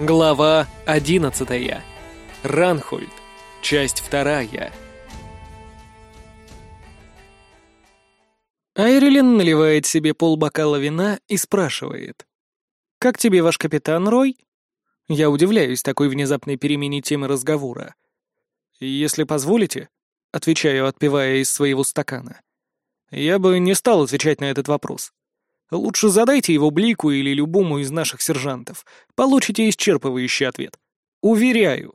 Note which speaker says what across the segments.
Speaker 1: Глава 11. Ранхольд. Часть вторая. Айрилен наливает себе полбокала вина и спрашивает. «Как тебе ваш капитан, Рой?» Я удивляюсь такой внезапной перемене темы разговора. «Если позволите», — отвечаю, отпивая из своего стакана. «Я бы не стал отвечать на этот вопрос. Лучше задайте его Блику или любому из наших сержантов. Получите исчерпывающий ответ. Уверяю.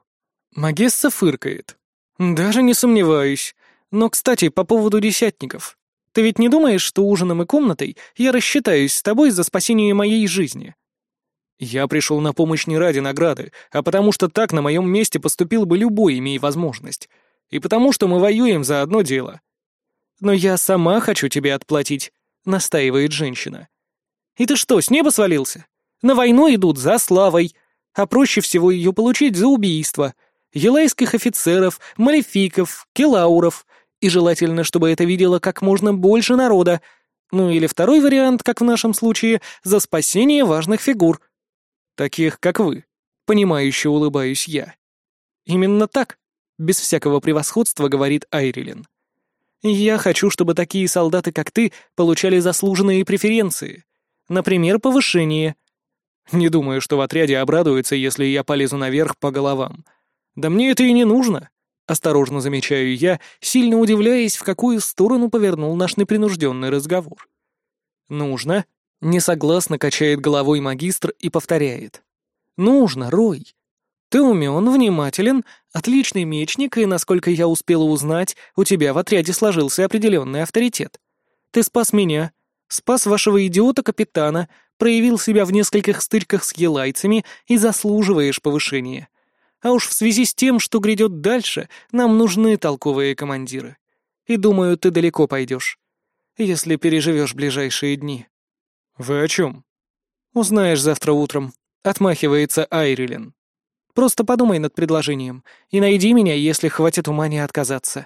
Speaker 1: Магесса фыркает. Даже не сомневаюсь. Но, кстати, по поводу десятников. Ты ведь не думаешь, что ужином и комнатой я рассчитаюсь с тобой за спасение моей жизни? Я пришел на помощь не ради награды, а потому что так на моем месте поступил бы любой, имея возможность. И потому что мы воюем за одно дело. Но я сама хочу тебе отплатить. — настаивает женщина. «И ты что, с неба свалился? На войну идут за славой, а проще всего ее получить за убийство. Елайских офицеров, малефиков, келауров, и желательно, чтобы это видело как можно больше народа. Ну или второй вариант, как в нашем случае, за спасение важных фигур. Таких, как вы. Понимающе улыбаюсь я. Именно так, без всякого превосходства, говорит Айрилен. Я хочу, чтобы такие солдаты, как ты, получали заслуженные преференции. Например, повышение. Не думаю, что в отряде обрадуются, если я полезу наверх по головам. Да мне это и не нужно. Осторожно замечаю я, сильно удивляясь, в какую сторону повернул наш непринужденный разговор. «Нужно», — несогласно качает головой магистр и повторяет. «Нужно, Рой. Ты умен, внимателен, отличный мечник, и, насколько я успела узнать, у тебя в отряде сложился определенный авторитет. Ты спас меня, спас вашего идиота-капитана, проявил себя в нескольких стычках с елайцами и заслуживаешь повышения. А уж в связи с тем, что грядет дальше, нам нужны толковые командиры. И думаю, ты далеко пойдешь, если переживешь ближайшие дни. Вы о чем? Узнаешь завтра утром. Отмахивается Айрилен. Просто подумай над предложением и найди меня, если хватит ума не отказаться».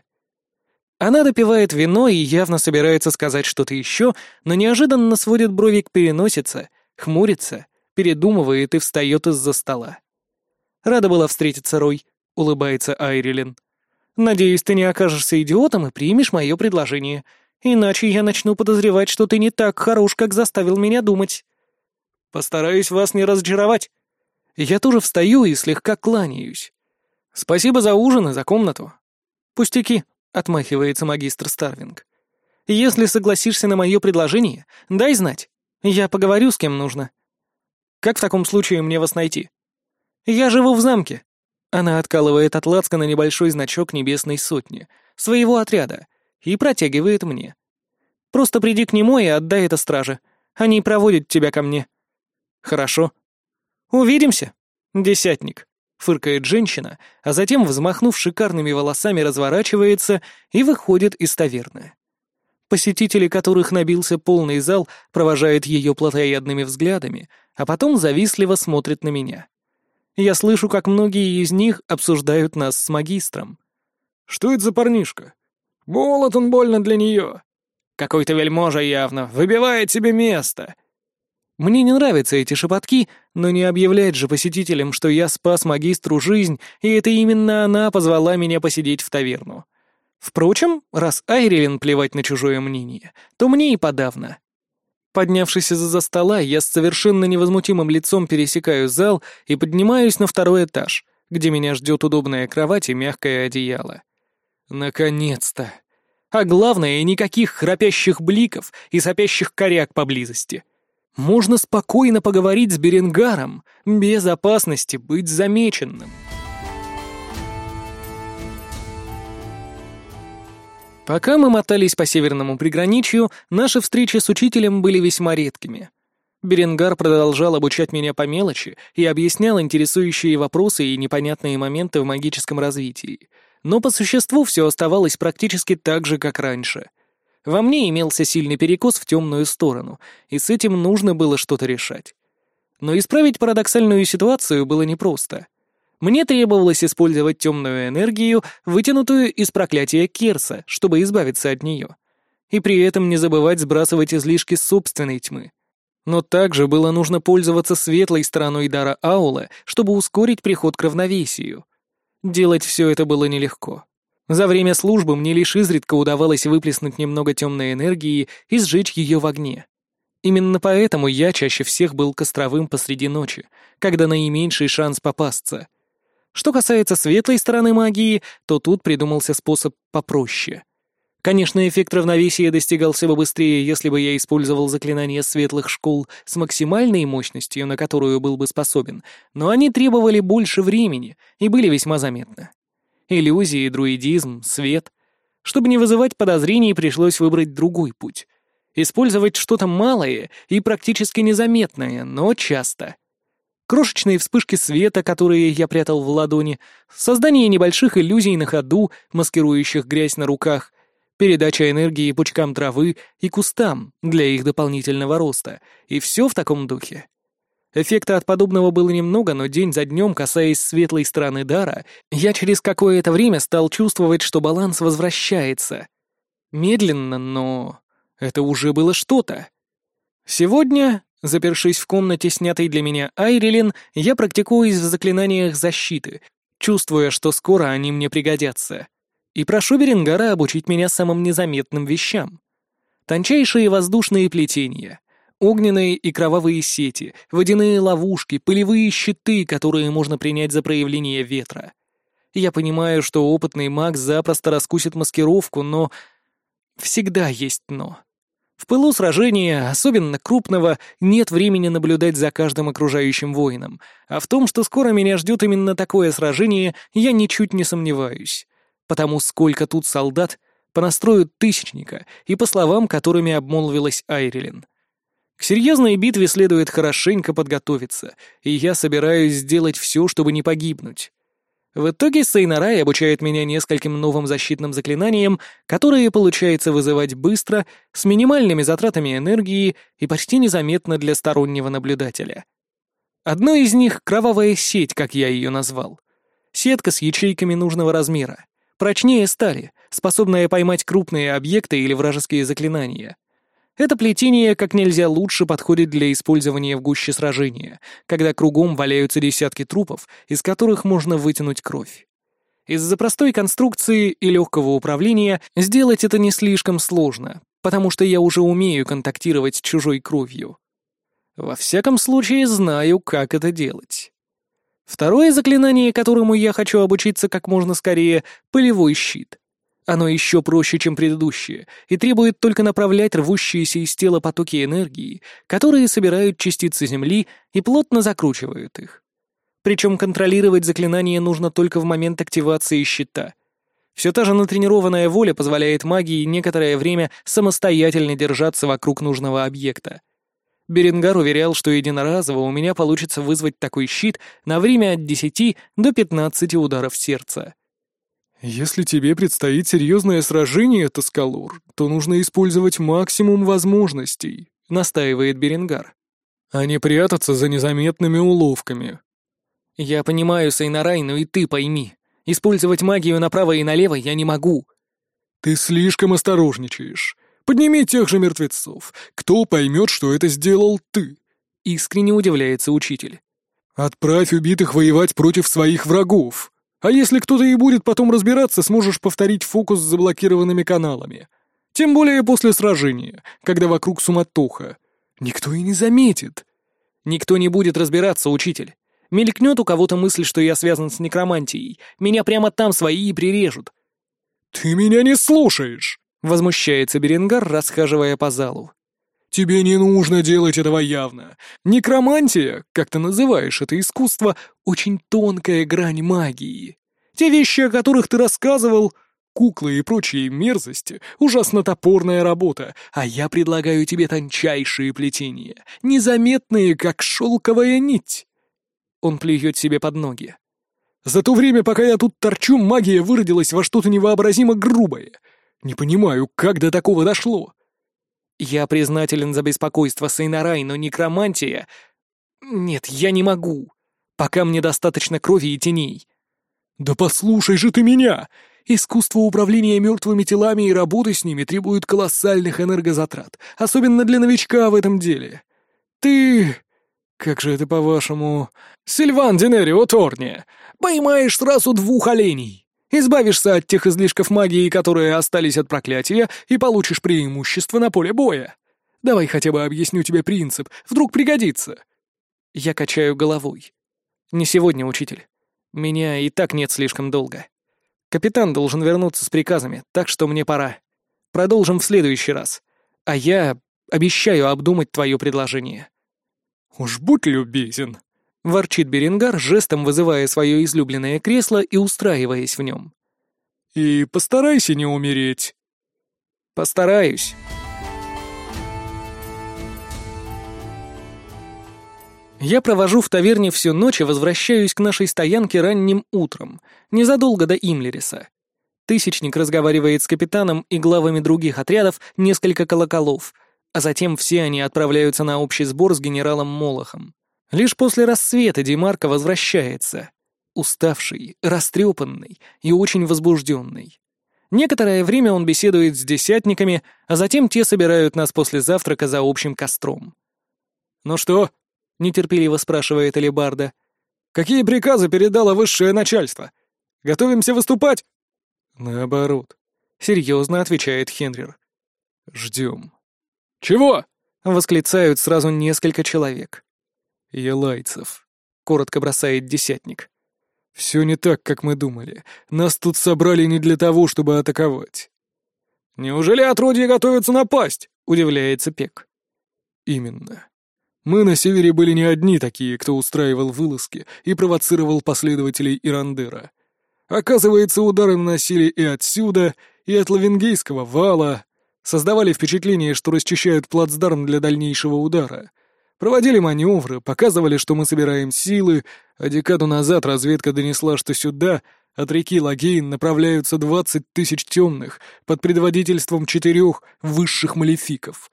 Speaker 1: Она допивает вино и явно собирается сказать что-то еще, но неожиданно сводит брови к переносице, хмурится, передумывает и встает из-за стола. «Рада была встретиться, Рой», — улыбается Айрилен. «Надеюсь, ты не окажешься идиотом и примешь мое предложение, иначе я начну подозревать, что ты не так хорош, как заставил меня думать». «Постараюсь вас не разочаровать», я тоже встаю и слегка кланяюсь. «Спасибо за ужин и за комнату». «Пустяки», — отмахивается магистр Старвинг. «Если согласишься на мое предложение, дай знать. Я поговорю с кем нужно». «Как в таком случае мне вас найти?» «Я живу в замке». Она откалывает от лацка на небольшой значок небесной сотни, своего отряда, и протягивает мне. «Просто приди к нему и отдай это страже. Они проводят тебя ко мне». «Хорошо», «Увидимся, десятник», — фыркает женщина, а затем, взмахнув шикарными волосами, разворачивается и выходит из таверны. Посетители, которых набился полный зал, провожают ее плотоядными взглядами, а потом завистливо смотрят на меня. Я слышу, как многие из них обсуждают нас с магистром. «Что это за парнишка? Молод он больно для нее. Какой-то вельможа явно, выбивает себе место. Мне не нравятся эти шепотки, но не объявлять же посетителям, что я спас магистру жизнь, и это именно она позвала меня посидеть в таверну. Впрочем, раз Айрилен плевать на чужое мнение, то мне и подавно. Поднявшись из-за стола, я с совершенно невозмутимым лицом пересекаю зал и поднимаюсь на второй этаж, где меня ждет удобная кровать и мягкое одеяло. Наконец-то! А главное, никаких храпящих бликов и сопящих коряк поблизости. Можно спокойно поговорить с Беренгаром, без опасности быть замеченным. Пока мы мотались по северному приграничью, наши встречи с учителем были весьма редкими. Беренгар продолжал обучать меня по мелочи и объяснял интересующие вопросы и непонятные моменты в магическом развитии. Но по существу все оставалось практически так же, как раньше — во мне имелся сильный перекос в темную сторону, и с этим нужно было что-то решать. Но исправить парадоксальную ситуацию было непросто. Мне требовалось использовать темную энергию, вытянутую из проклятия Керса, чтобы избавиться от нее. И при этом не забывать сбрасывать излишки собственной тьмы. Но также было нужно пользоваться светлой стороной дара Аула, чтобы ускорить приход к равновесию. Делать все это было нелегко. За время службы мне лишь изредка удавалось выплеснуть немного темной энергии и сжечь ее в огне. Именно поэтому я чаще всех был костровым посреди ночи, когда наименьший шанс попасться. Что касается светлой стороны магии, то тут придумался способ попроще. Конечно, эффект равновесия достигался бы быстрее, если бы я использовал заклинания светлых школ с максимальной мощностью, на которую был бы способен, но они требовали больше времени и были весьма заметны. Иллюзии, друидизм, свет. Чтобы не вызывать подозрений, пришлось выбрать другой путь. Использовать что-то малое и практически незаметное, но часто. Крошечные вспышки света, которые я прятал в ладони, создание небольших иллюзий на ходу, маскирующих грязь на руках — передача энергии пучкам травы и кустам для их дополнительного роста, и все в таком духе. Эффекта от подобного было немного, но день за днем, касаясь светлой стороны дара, я через какое-то время стал чувствовать, что баланс возвращается. Медленно, но это уже было что-то. Сегодня, запершись в комнате, снятой для меня Айрилин, я практикуюсь в заклинаниях защиты, чувствуя, что скоро они мне пригодятся и прошу Берингара обучить меня самым незаметным вещам. Тончайшие воздушные плетения, огненные и кровавые сети, водяные ловушки, пылевые щиты, которые можно принять за проявление ветра. Я понимаю, что опытный маг запросто раскусит маскировку, но... Всегда есть «но». В пылу сражения, особенно крупного, нет времени наблюдать за каждым окружающим воином, а в том, что скоро меня ждет именно такое сражение, я ничуть не сомневаюсь потому сколько тут солдат понастроят тысячника и по словам, которыми обмолвилась Айрилин. К серьезной битве следует хорошенько подготовиться, и я собираюсь сделать все, чтобы не погибнуть. В итоге Сейнарай обучает меня нескольким новым защитным заклинаниям, которые получается вызывать быстро, с минимальными затратами энергии и почти незаметно для стороннего наблюдателя. Одно из них — кровавая сеть, как я ее назвал. Сетка с ячейками нужного размера прочнее стали, способная поймать крупные объекты или вражеские заклинания. Это плетение как нельзя лучше подходит для использования в гуще сражения, когда кругом валяются десятки трупов, из которых можно вытянуть кровь. Из-за простой конструкции и легкого управления сделать это не слишком сложно, потому что я уже умею контактировать с чужой кровью. Во всяком случае, знаю, как это делать. Второе заклинание, которому я хочу обучиться как можно скорее — полевой щит. Оно еще проще, чем предыдущее, и требует только направлять рвущиеся из тела потоки энергии, которые собирают частицы Земли и плотно закручивают их. Причем контролировать заклинание нужно только в момент активации щита. Все та же натренированная воля позволяет магии некоторое время самостоятельно держаться вокруг нужного объекта. Беренгар уверял, что единоразово у меня получится вызвать такой щит на время от 10 до 15 ударов сердца.
Speaker 2: «Если тебе предстоит серьезное сражение, Тоскалур, то нужно использовать максимум возможностей», — настаивает Беренгар. «А не прятаться за незаметными уловками».
Speaker 1: «Я понимаю, Сайнарай, но и ты пойми. Использовать магию направо и налево я не могу».
Speaker 2: «Ты слишком осторожничаешь. Подними тех же мертвецов. Кто поймет, что это сделал ты?»
Speaker 1: Искренне удивляется учитель.
Speaker 2: «Отправь убитых воевать против своих врагов. А если кто-то и будет потом разбираться, сможешь повторить фокус с заблокированными каналами. Тем более после сражения, когда вокруг суматоха. Никто и не заметит».
Speaker 1: «Никто не будет разбираться, учитель. Мелькнет у кого-то мысль, что я связан с некромантией. Меня прямо там свои и прирежут».
Speaker 2: «Ты меня не слушаешь!»
Speaker 1: — возмущается Беренгар, расхаживая по залу.
Speaker 2: «Тебе не нужно делать этого явно. Некромантия, как ты называешь это искусство, очень тонкая грань магии. Те вещи, о которых ты рассказывал, куклы и прочие мерзости, ужасно топорная работа, а я предлагаю тебе тончайшие плетения, незаметные, как шелковая нить».
Speaker 1: Он плюет себе под ноги.
Speaker 2: «За то время, пока я тут торчу, магия выродилась во что-то невообразимо грубое — не понимаю, как до такого дошло.
Speaker 1: Я признателен за беспокойство Сейнарай, но некромантия... Нет, я не могу. Пока мне достаточно крови и теней.
Speaker 2: Да послушай же ты меня! Искусство управления мертвыми телами и работы с ними требует колоссальных энергозатрат, особенно для новичка в этом деле. Ты... Как же это по-вашему... Сильван Динерио Торни, поймаешь сразу двух оленей. Избавишься от тех излишков магии, которые остались от проклятия, и получишь преимущество на поле боя. Давай хотя бы объясню тебе принцип, вдруг пригодится.
Speaker 1: Я качаю головой. Не сегодня, учитель. Меня и так нет слишком долго. Капитан должен вернуться с приказами, так что мне пора. Продолжим в следующий раз. А я обещаю обдумать твое предложение».
Speaker 2: «Уж будь любезен», —
Speaker 1: ворчит Беренгар, жестом вызывая свое излюбленное кресло и устраиваясь в нем.
Speaker 2: «И постарайся не умереть».
Speaker 1: «Постараюсь». Я провожу в таверне всю ночь и возвращаюсь к нашей стоянке ранним утром, незадолго до Имлериса. Тысячник разговаривает с капитаном и главами других отрядов несколько колоколов, а затем все они отправляются на общий сбор с генералом Молохом. Лишь после рассвета Демарко возвращается, уставший, растрепанный и очень возбужденный. Некоторое время он беседует с десятниками, а затем те собирают нас после завтрака за общим костром.
Speaker 2: «Ну что?» — нетерпеливо спрашивает Алибарда. «Какие приказы передало высшее начальство? Готовимся выступать?»
Speaker 1: «Наоборот», — серьезно отвечает Хенрир. «Ждем».
Speaker 2: «Чего?»
Speaker 1: — восклицают сразу несколько человек.
Speaker 2: «Елайцев», — коротко бросает десятник. «Все не так, как мы думали. Нас тут собрали не для того, чтобы атаковать».
Speaker 1: «Неужели отродье готовятся напасть?» — удивляется Пек.
Speaker 2: «Именно. Мы на севере были не одни такие, кто устраивал вылазки и провоцировал последователей Ирандера. Оказывается, удары наносили и отсюда, и от Лавенгейского вала, создавали впечатление, что расчищают плацдарм для дальнейшего удара. Проводили маневры, показывали, что мы собираем силы, а декаду назад разведка донесла, что сюда, от реки Лагейн, направляются двадцать тысяч темных под предводительством четырех высших малефиков.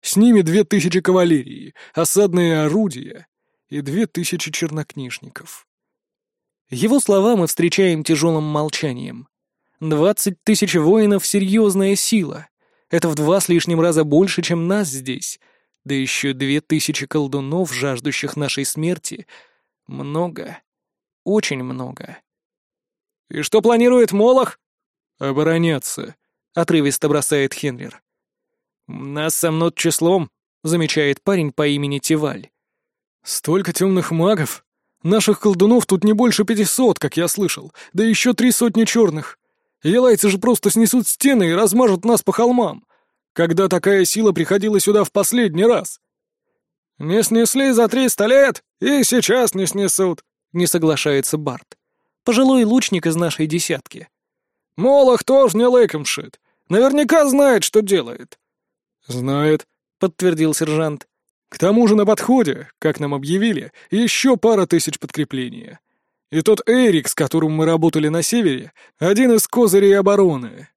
Speaker 2: С ними две тысячи кавалерии, осадные орудия и две тысячи чернокнижников.
Speaker 1: Его слова мы встречаем тяжелым молчанием. Двадцать тысяч воинов — серьезная сила. Это в два с лишним раза больше, чем нас здесь. Да еще две тысячи колдунов, жаждущих нашей смерти. Много. Очень много.
Speaker 2: «И что планирует Молох?» «Обороняться», — отрывисто бросает Хенрир.
Speaker 1: «Нас сомнут числом», — замечает парень по имени Тиваль.
Speaker 2: «Столько темных магов!» Наших колдунов тут не больше пятисот, как я слышал, да еще три сотни черных. Елайцы же просто снесут стены и размажут нас по холмам. Когда такая сила приходила сюда в последний раз? Не снесли за триста лет, и сейчас не снесут, не соглашается Барт.
Speaker 1: Пожилой лучник из нашей десятки.
Speaker 2: Молох тоже не лыком шит. Наверняка знает, что делает.
Speaker 1: Знает, подтвердил сержант.
Speaker 2: К тому же на подходе, как нам объявили, еще пара тысяч подкрепления. И тот Эрик, с которым мы работали на севере, один из козырей обороны.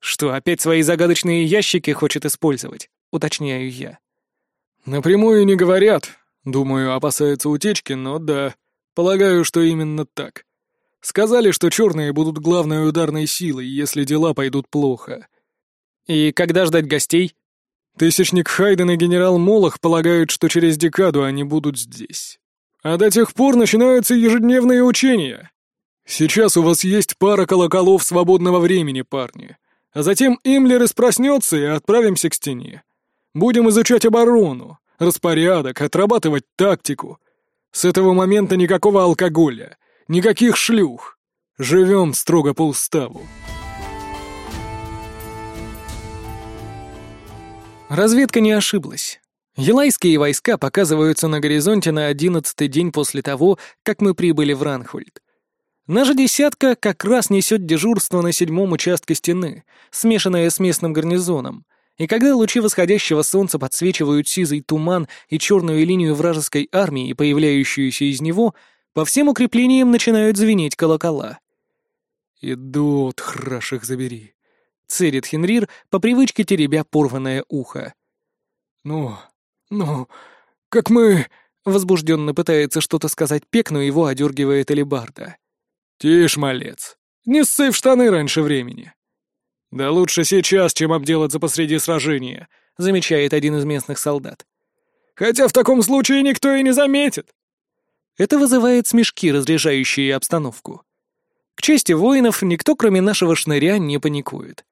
Speaker 1: Что, опять свои загадочные ящики хочет использовать? Уточняю я.
Speaker 2: Напрямую не говорят. Думаю, опасаются утечки, но да. Полагаю, что именно так. Сказали, что черные будут главной ударной силой, если дела пойдут плохо.
Speaker 1: И когда ждать гостей?
Speaker 2: Тысячник Хайден и генерал Молох полагают, что через декаду они будут здесь. А до тех пор начинаются ежедневные учения. Сейчас у вас есть пара колоколов свободного времени, парни. А затем Имлер проснется и отправимся к стене. Будем изучать оборону, распорядок, отрабатывать тактику. С этого момента никакого алкоголя, никаких шлюх. Живем строго по уставу.
Speaker 1: Разведка не ошиблась. Елайские войска показываются на горизонте на одиннадцатый день после того, как мы прибыли в Ранхольд. Наша десятка как раз несет дежурство на седьмом участке стены, смешанное с местным гарнизоном, и когда лучи восходящего солнца подсвечивают сизый туман и черную линию вражеской армии, появляющуюся из него, по всем укреплениям начинают звенеть колокола.
Speaker 2: «Идут, храш их забери», —
Speaker 1: церит Хенрир, по привычке теребя порванное ухо.
Speaker 2: «Ну, ну, как мы...»
Speaker 1: — возбужденно пытается что-то сказать Пек, но его одергивает Элибарда.
Speaker 2: «Тише, малец, не ссы в штаны раньше времени».
Speaker 1: «Да лучше сейчас, чем обделаться посреди сражения», — замечает один из местных солдат.
Speaker 2: Хотя в таком случае никто и не заметит.
Speaker 1: Это вызывает смешки, разряжающие обстановку. К чести воинов, никто, кроме нашего шныря, не паникует.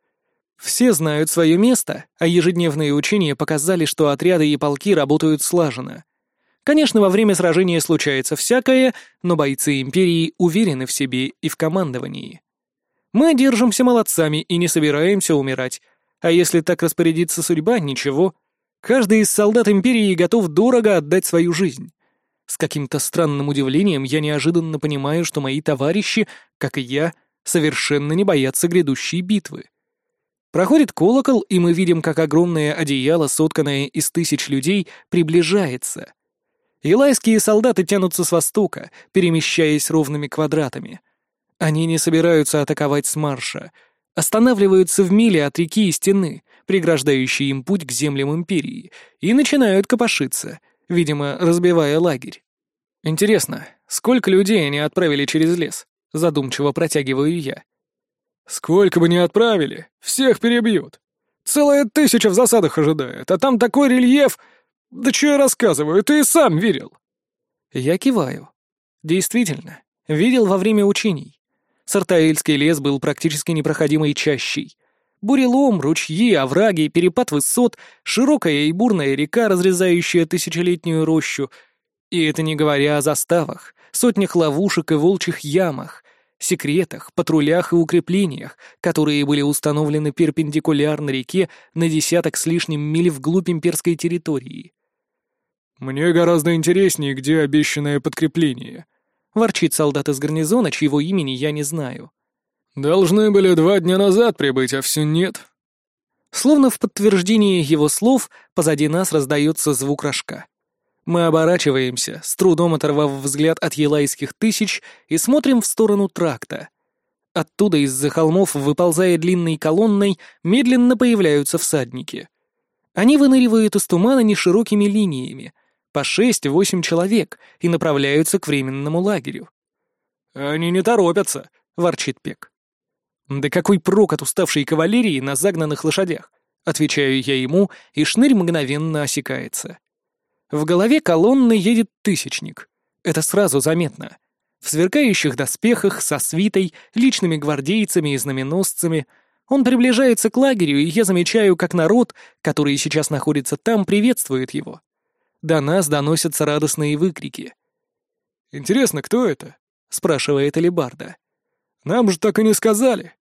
Speaker 1: Все знают свое место, а ежедневные учения показали, что отряды и полки работают слаженно. Конечно, во время сражения случается всякое, но бойцы Империи уверены в себе и в командовании. Мы держимся молодцами и не собираемся умирать, а если так распорядится судьба, ничего. Каждый из солдат Империи готов дорого отдать свою жизнь. С каким-то странным удивлением я неожиданно понимаю, что мои товарищи, как и я, совершенно не боятся грядущей битвы. Проходит колокол, и мы видим, как огромное одеяло, сотканное из тысяч людей, приближается. Илайские солдаты тянутся с востока, перемещаясь ровными квадратами. Они не собираются атаковать с марша, останавливаются в миле от реки и стены, преграждающей им путь к землям Империи, и начинают копошиться, видимо, разбивая лагерь. Интересно, сколько людей они отправили через лес? Задумчиво протягиваю я.
Speaker 2: Сколько бы ни отправили, всех перебьют. Целая тысяча в засадах ожидает, а там такой рельеф... Да что я рассказываю, ты и сам видел.
Speaker 1: Я киваю. Действительно, видел во время учений. Сартаэльский лес был практически непроходимой чащей. Бурелом, ручьи, овраги, перепад высот, широкая и бурная река, разрезающая тысячелетнюю рощу. И это не говоря о заставах, сотнях ловушек и волчьих ямах, секретах, патрулях и укреплениях, которые были установлены перпендикулярно реке на десяток с лишним миль вглубь имперской территории.
Speaker 2: «Мне гораздо интереснее, где обещанное подкрепление»,
Speaker 1: ворчит солдат из гарнизона, чьего имени я не знаю.
Speaker 2: «Должны были два дня назад прибыть, а все нет».
Speaker 1: Словно в подтверждение его слов, позади нас раздается звук рожка. Мы оборачиваемся, с трудом оторвав взгляд от елайских тысяч, и смотрим в сторону тракта. Оттуда из-за холмов, выползая длинной колонной, медленно появляются всадники. Они выныривают из тумана неширокими линиями — по шесть-восемь человек и направляются к временному лагерю.
Speaker 2: «Они не торопятся», — ворчит Пек.
Speaker 1: «Да какой прок от уставшей кавалерии на загнанных лошадях?» Отвечаю я ему, и шнырь мгновенно осекается. В голове колонны едет тысячник. Это сразу заметно. В сверкающих доспехах, со свитой, личными гвардейцами и знаменосцами. Он приближается к лагерю, и я замечаю, как народ, который сейчас находится там, приветствует его. До нас доносятся радостные выкрики.
Speaker 2: «Интересно, кто это?»
Speaker 1: — спрашивает Алибарда.
Speaker 2: «Нам же так и не сказали».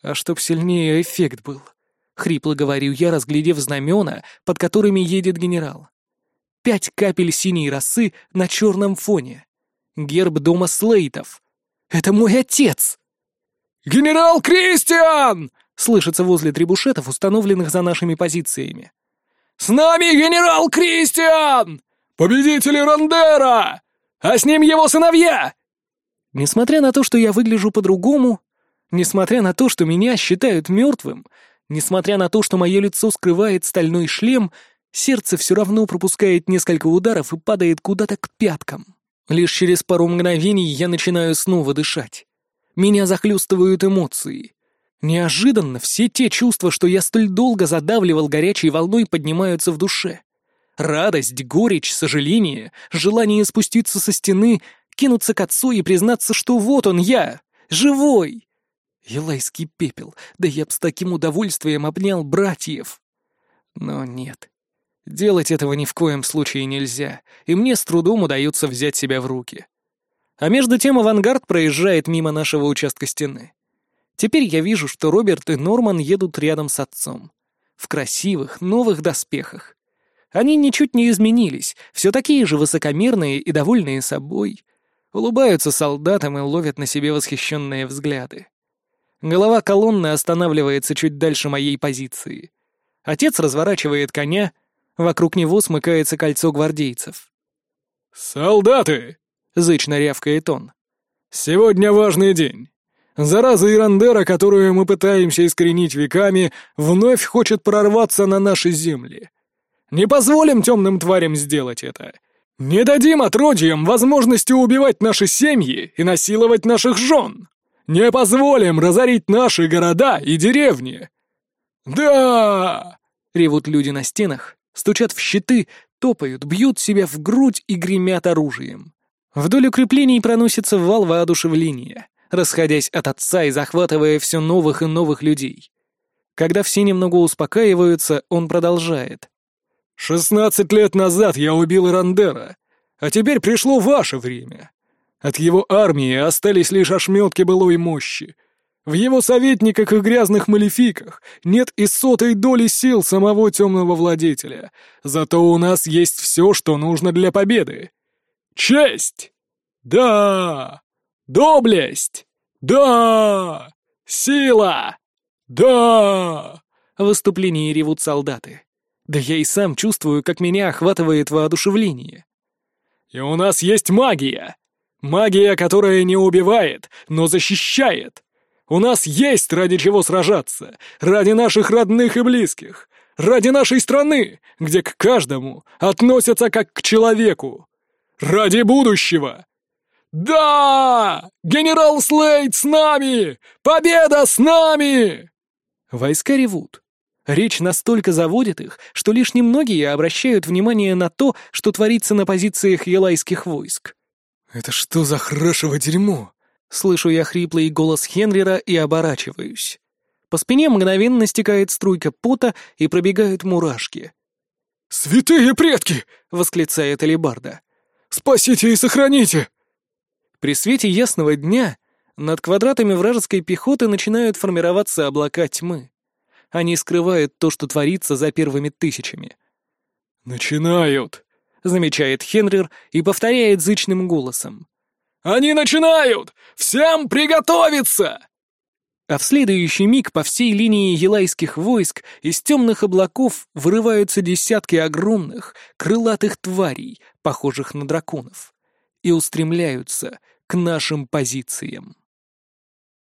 Speaker 1: «А чтоб сильнее эффект был», — хрипло говорю я, разглядев знамена, под которыми едет генерал. Пять капель синей росы на черном фоне. Герб дома Слейтов. Это мой отец!
Speaker 2: «Генерал Кристиан!»
Speaker 1: — слышится возле трибушетов, установленных за нашими позициями.
Speaker 2: «С нами генерал Кристиан! Победители Рандера! А с ним его сыновья!»
Speaker 1: Несмотря на то, что я выгляжу по-другому, несмотря на то, что меня считают мертвым, несмотря на то, что мое лицо скрывает стальной шлем, сердце все равно пропускает несколько ударов и падает куда-то к пяткам. Лишь через пару мгновений я начинаю снова дышать. Меня захлестывают эмоции. Неожиданно все те чувства, что я столь долго задавливал горячей волной, поднимаются в душе. Радость, горечь, сожаление, желание спуститься со стены, кинуться к отцу и признаться, что вот он я, живой. Елайский пепел, да я б с таким удовольствием обнял братьев. Но нет, делать этого ни в коем случае нельзя, и мне с трудом удается взять себя в руки. А между тем авангард проезжает мимо нашего участка стены. Теперь я вижу, что Роберт и Норман едут рядом с отцом. В красивых, новых доспехах. Они ничуть не изменились, все такие же высокомерные и довольные собой. Улыбаются солдатам и ловят на себе восхищенные взгляды. Голова колонны останавливается чуть дальше моей позиции. Отец разворачивает коня, вокруг него смыкается кольцо гвардейцев.
Speaker 2: «Солдаты!» — зычно рявкает он. «Сегодня важный день. Зараза Ирандера, которую мы пытаемся искоренить веками, вновь хочет прорваться на наши земли. Не позволим темным тварям сделать это. Не дадим отродьям возможности убивать наши семьи и насиловать наших жен. Не позволим разорить наши города и деревни. Да!
Speaker 1: Ревут люди на стенах, стучат в щиты, топают, бьют себя в грудь и гремят оружием. Вдоль укреплений проносится вал воодушевления, расходясь от отца и захватывая все новых и новых людей. Когда все немного успокаиваются, он продолжает.
Speaker 2: «Шестнадцать лет назад я убил Рандера, а теперь пришло ваше время. От его армии остались лишь ошметки былой мощи. В его советниках и грязных малефиках нет и сотой доли сил самого темного владетеля. Зато у нас есть все, что нужно для победы. Честь! Да! Доблесть! Да! Сила! Да!
Speaker 1: В выступлении ревут солдаты. Да я и сам чувствую, как меня охватывает воодушевление.
Speaker 2: И у нас есть магия. Магия, которая не убивает, но защищает. У нас есть ради чего сражаться, ради наших родных и близких, ради нашей страны, где к каждому относятся как к человеку. Ради будущего. Да! Генерал Слейд с нами! Победа с нами!
Speaker 1: Войска ревут. Речь настолько заводит их, что лишь немногие обращают внимание на то, что творится на позициях елайских войск.
Speaker 2: «Это что за храшево дерьмо?»
Speaker 1: Слышу я хриплый голос Хенрира и оборачиваюсь. По спине мгновенно стекает струйка пота и пробегают мурашки.
Speaker 2: «Святые предки!»
Speaker 1: — восклицает Алибарда.
Speaker 2: «Спасите и сохраните!»
Speaker 1: При свете ясного дня над квадратами вражеской пехоты начинают формироваться облака тьмы. Они скрывают то, что творится за первыми тысячами.
Speaker 2: «Начинают!»
Speaker 1: — замечает Хенрир и повторяет зычным голосом.
Speaker 2: «Они начинают! Всем приготовиться!»
Speaker 1: А в следующий миг по всей линии елайских войск из темных облаков вырываются десятки огромных, крылатых тварей, похожих на драконов, и устремляются к нашим позициям.